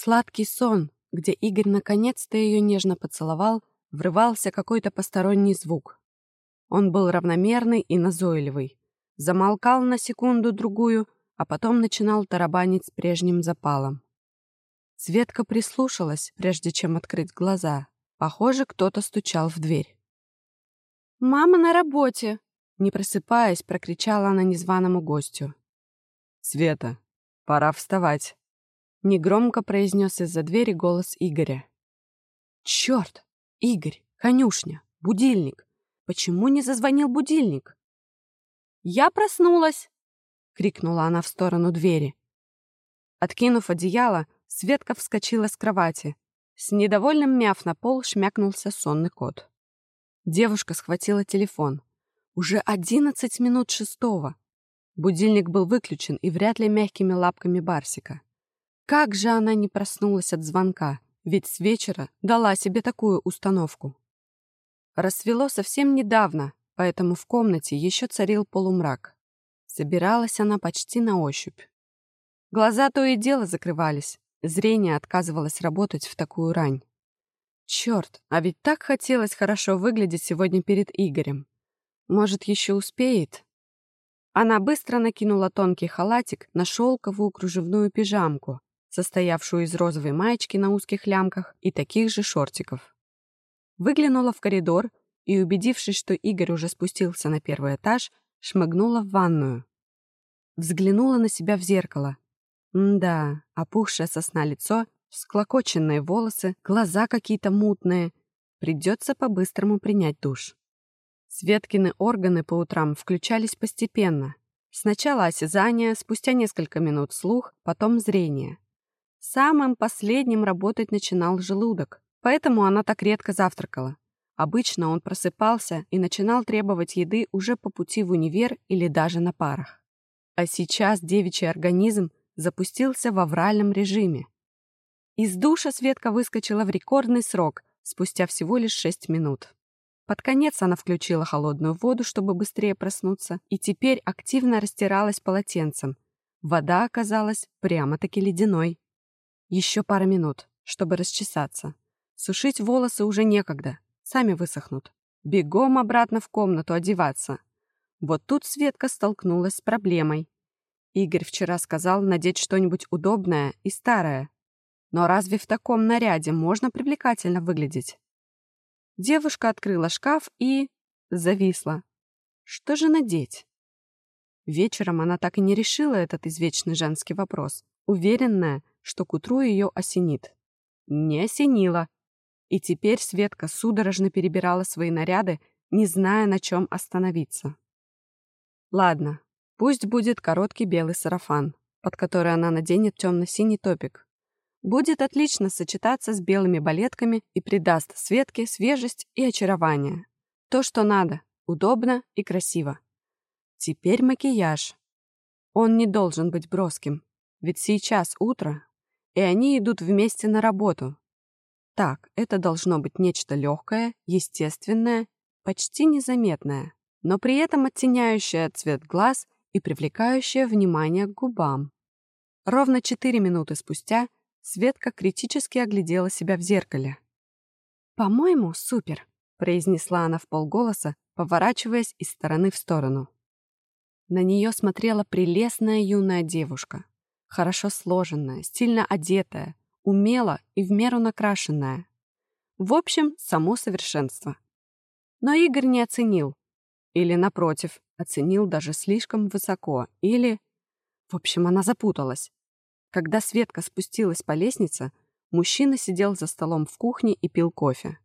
Сладкий сон, где Игорь наконец-то ее нежно поцеловал, врывался какой-то посторонний звук. Он был равномерный и назойливый. Замолкал на секунду-другую, а потом начинал тарабанить с прежним запалом. Светка прислушалась, прежде чем открыть глаза. Похоже, кто-то стучал в дверь. «Мама на работе!» Не просыпаясь, прокричала она незваному гостю. «Света, пора вставать!» Негромко произнес из-за двери голос Игоря. «Черт! Игорь, конюшня, будильник! Почему не зазвонил будильник?» «Я проснулась!» — крикнула она в сторону двери. Откинув одеяло, Светка вскочила с кровати. С недовольным мяв на пол шмякнулся сонный кот. Девушка схватила телефон. Уже одиннадцать минут шестого. Будильник был выключен и вряд ли мягкими лапками Барсика. Как же она не проснулась от звонка, ведь с вечера дала себе такую установку. Рассвело совсем недавно, поэтому в комнате еще царил полумрак. Собиралась она почти на ощупь. Глаза то и дело закрывались, зрение отказывалось работать в такую рань. Черт, а ведь так хотелось хорошо выглядеть сегодня перед Игорем. Может, еще успеет? Она быстро накинула тонкий халатик на шелковую кружевную пижамку, состоявшую из розовой маечки на узких лямках и таких же шортиков. Выглянула в коридор и, убедившись, что Игорь уже спустился на первый этаж, шмыгнула в ванную. Взглянула на себя в зеркало. М-да, опухшее сосна лицо, всклокоченные волосы, глаза какие-то мутные. Придется по-быстрому принять душ. Светкины органы по утрам включались постепенно. Сначала осязание, спустя несколько минут слух, потом зрение. Самым последним работать начинал желудок, поэтому она так редко завтракала. Обычно он просыпался и начинал требовать еды уже по пути в универ или даже на парах. А сейчас девичий организм запустился в авральном режиме. Из душа Светка выскочила в рекордный срок, спустя всего лишь шесть минут. Под конец она включила холодную воду, чтобы быстрее проснуться, и теперь активно растиралась полотенцем. Вода оказалась прямо-таки ледяной. Еще пара минут, чтобы расчесаться. Сушить волосы уже некогда, сами высохнут. Бегом обратно в комнату одеваться. Вот тут Светка столкнулась с проблемой. Игорь вчера сказал надеть что-нибудь удобное и старое. Но разве в таком наряде можно привлекательно выглядеть? Девушка открыла шкаф и... зависла. Что же надеть? Вечером она так и не решила этот извечный женский вопрос, уверенная, что к утру ее осенит. Не осенило. И теперь Светка судорожно перебирала свои наряды, не зная, на чем остановиться. Ладно, пусть будет короткий белый сарафан, под который она наденет темно-синий топик. Будет отлично сочетаться с белыми балетками и придаст Светке свежесть и очарование. То, что надо, удобно и красиво. Теперь макияж. Он не должен быть броским, ведь сейчас утро, и они идут вместе на работу. Так, это должно быть нечто легкое, естественное, почти незаметное, но при этом оттеняющее цвет глаз и привлекающее внимание к губам. Ровно четыре минуты спустя Светка критически оглядела себя в зеркале. «По-моему, супер», — произнесла она в полголоса, поворачиваясь из стороны в сторону. На нее смотрела прелестная юная девушка, хорошо сложенная, стильно одетая, умело и в меру накрашенная. В общем, само совершенство. Но Игорь не оценил. Или, напротив, оценил даже слишком высоко. Или... В общем, она запуталась. Когда Светка спустилась по лестнице, мужчина сидел за столом в кухне и пил кофе.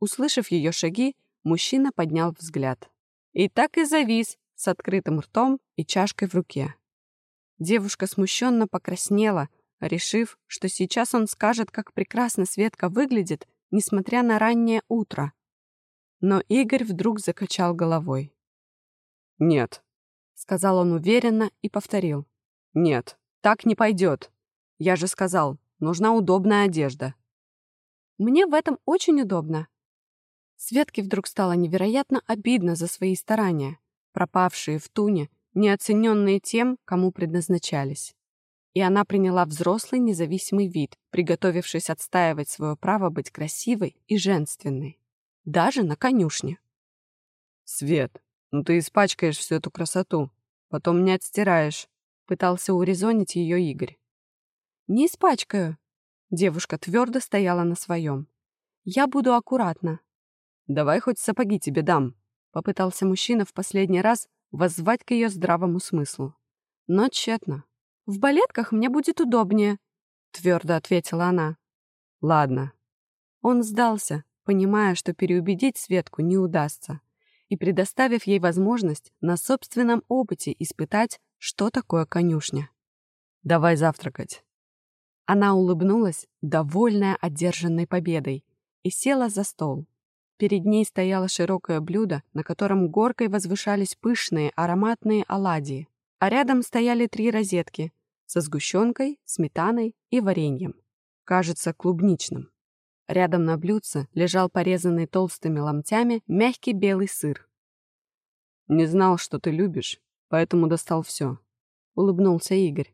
Услышав ее шаги, мужчина поднял взгляд. И так и завис с открытым ртом и чашкой в руке. Девушка смущенно покраснела, решив, что сейчас он скажет, как прекрасно Светка выглядит, несмотря на раннее утро. Но Игорь вдруг закачал головой. «Нет», — сказал он уверенно и повторил. «Нет, так не пойдет. Я же сказал, нужна удобная одежда». «Мне в этом очень удобно». Светке вдруг стало невероятно обидно за свои старания, пропавшие в туне неоцененные тем, кому предназначались. и она приняла взрослый независимый вид, приготовившись отстаивать свое право быть красивой и женственной. Даже на конюшне. «Свет, ну ты испачкаешь всю эту красоту, потом не отстираешь», — пытался урезонить ее Игорь. «Не испачкаю». Девушка твердо стояла на своем. «Я буду аккуратна». «Давай хоть сапоги тебе дам», — попытался мужчина в последний раз воззвать к ее здравому смыслу. Но тщетно. «В балетках мне будет удобнее», — твердо ответила она. «Ладно». Он сдался, понимая, что переубедить Светку не удастся, и предоставив ей возможность на собственном опыте испытать, что такое конюшня. «Давай завтракать». Она улыбнулась, довольная одержанной победой, и села за стол. Перед ней стояло широкое блюдо, на котором горкой возвышались пышные ароматные оладьи, а рядом стояли три розетки со сгущенкой, сметаной и вареньем. Кажется, клубничным. Рядом на блюдце лежал порезанный толстыми ломтями мягкий белый сыр. «Не знал, что ты любишь, поэтому достал все», — улыбнулся Игорь.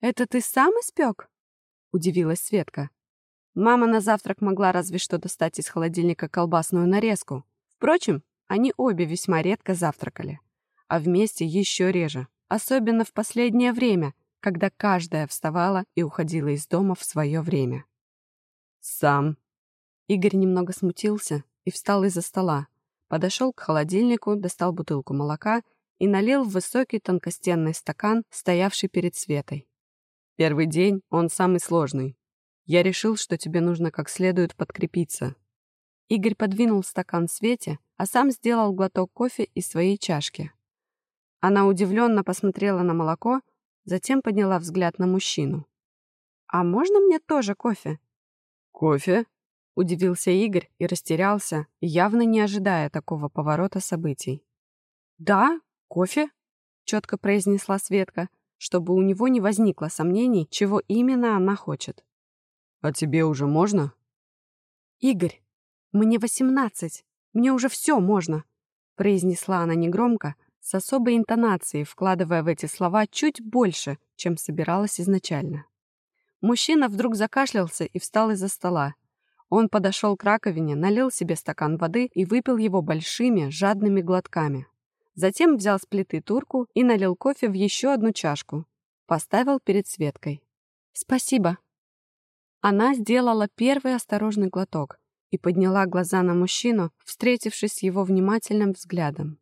«Это ты сам испек?» — удивилась Светка. Мама на завтрак могла разве что достать из холодильника колбасную нарезку. Впрочем, они обе весьма редко завтракали. А вместе еще реже. Особенно в последнее время, когда каждая вставала и уходила из дома в свое время. «Сам». Игорь немного смутился и встал из-за стола. Подошел к холодильнику, достал бутылку молока и налил в высокий тонкостенный стакан, стоявший перед Светой. Первый день, он самый сложный. Я решил, что тебе нужно как следует подкрепиться. Игорь подвинул стакан Свете, а сам сделал глоток кофе из своей чашки. Она удивленно посмотрела на молоко, затем подняла взгляд на мужчину. «А можно мне тоже кофе?» «Кофе?» — удивился Игорь и растерялся, явно не ожидая такого поворота событий. «Да, кофе», — четко произнесла Светка, чтобы у него не возникло сомнений, чего именно она хочет. «А тебе уже можно?» «Игорь, мне восемнадцать, мне уже все можно», произнесла она негромко, с особой интонацией, вкладывая в эти слова чуть больше, чем собиралась изначально. Мужчина вдруг закашлялся и встал из-за стола. Он подошел к раковине, налил себе стакан воды и выпил его большими, жадными глотками. Затем взял с плиты турку и налил кофе в еще одну чашку. Поставил перед Светкой. «Спасибо». Она сделала первый осторожный глоток и подняла глаза на мужчину, встретившись с его внимательным взглядом.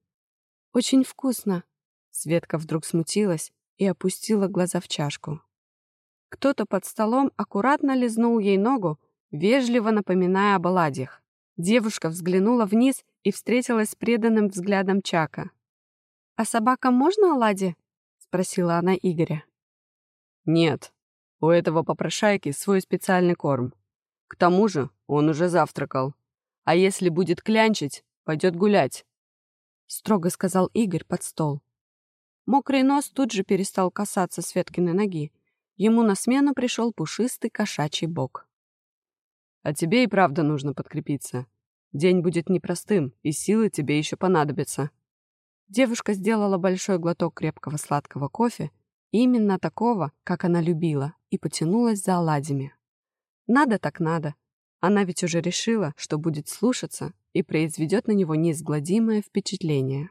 «Очень вкусно». Светка вдруг смутилась и опустила глаза в чашку. Кто-то под столом аккуратно лизнул ей ногу, вежливо напоминая об оладьях. Девушка взглянула вниз и встретилась с преданным взглядом Чака. «А собакам можно оладьи?» — спросила она Игоря. «Нет, у этого попрошайки свой специальный корм. К тому же он уже завтракал. А если будет клянчить, пойдет гулять», — строго сказал Игорь под стол. Мокрый нос тут же перестал касаться Светкиной ноги. Ему на смену пришел пушистый кошачий бок. «А тебе и правда нужно подкрепиться. День будет непростым, и силы тебе еще понадобятся», Девушка сделала большой глоток крепкого сладкого кофе, именно такого, как она любила, и потянулась за оладьями. Надо так надо. Она ведь уже решила, что будет слушаться и произведет на него неизгладимое впечатление.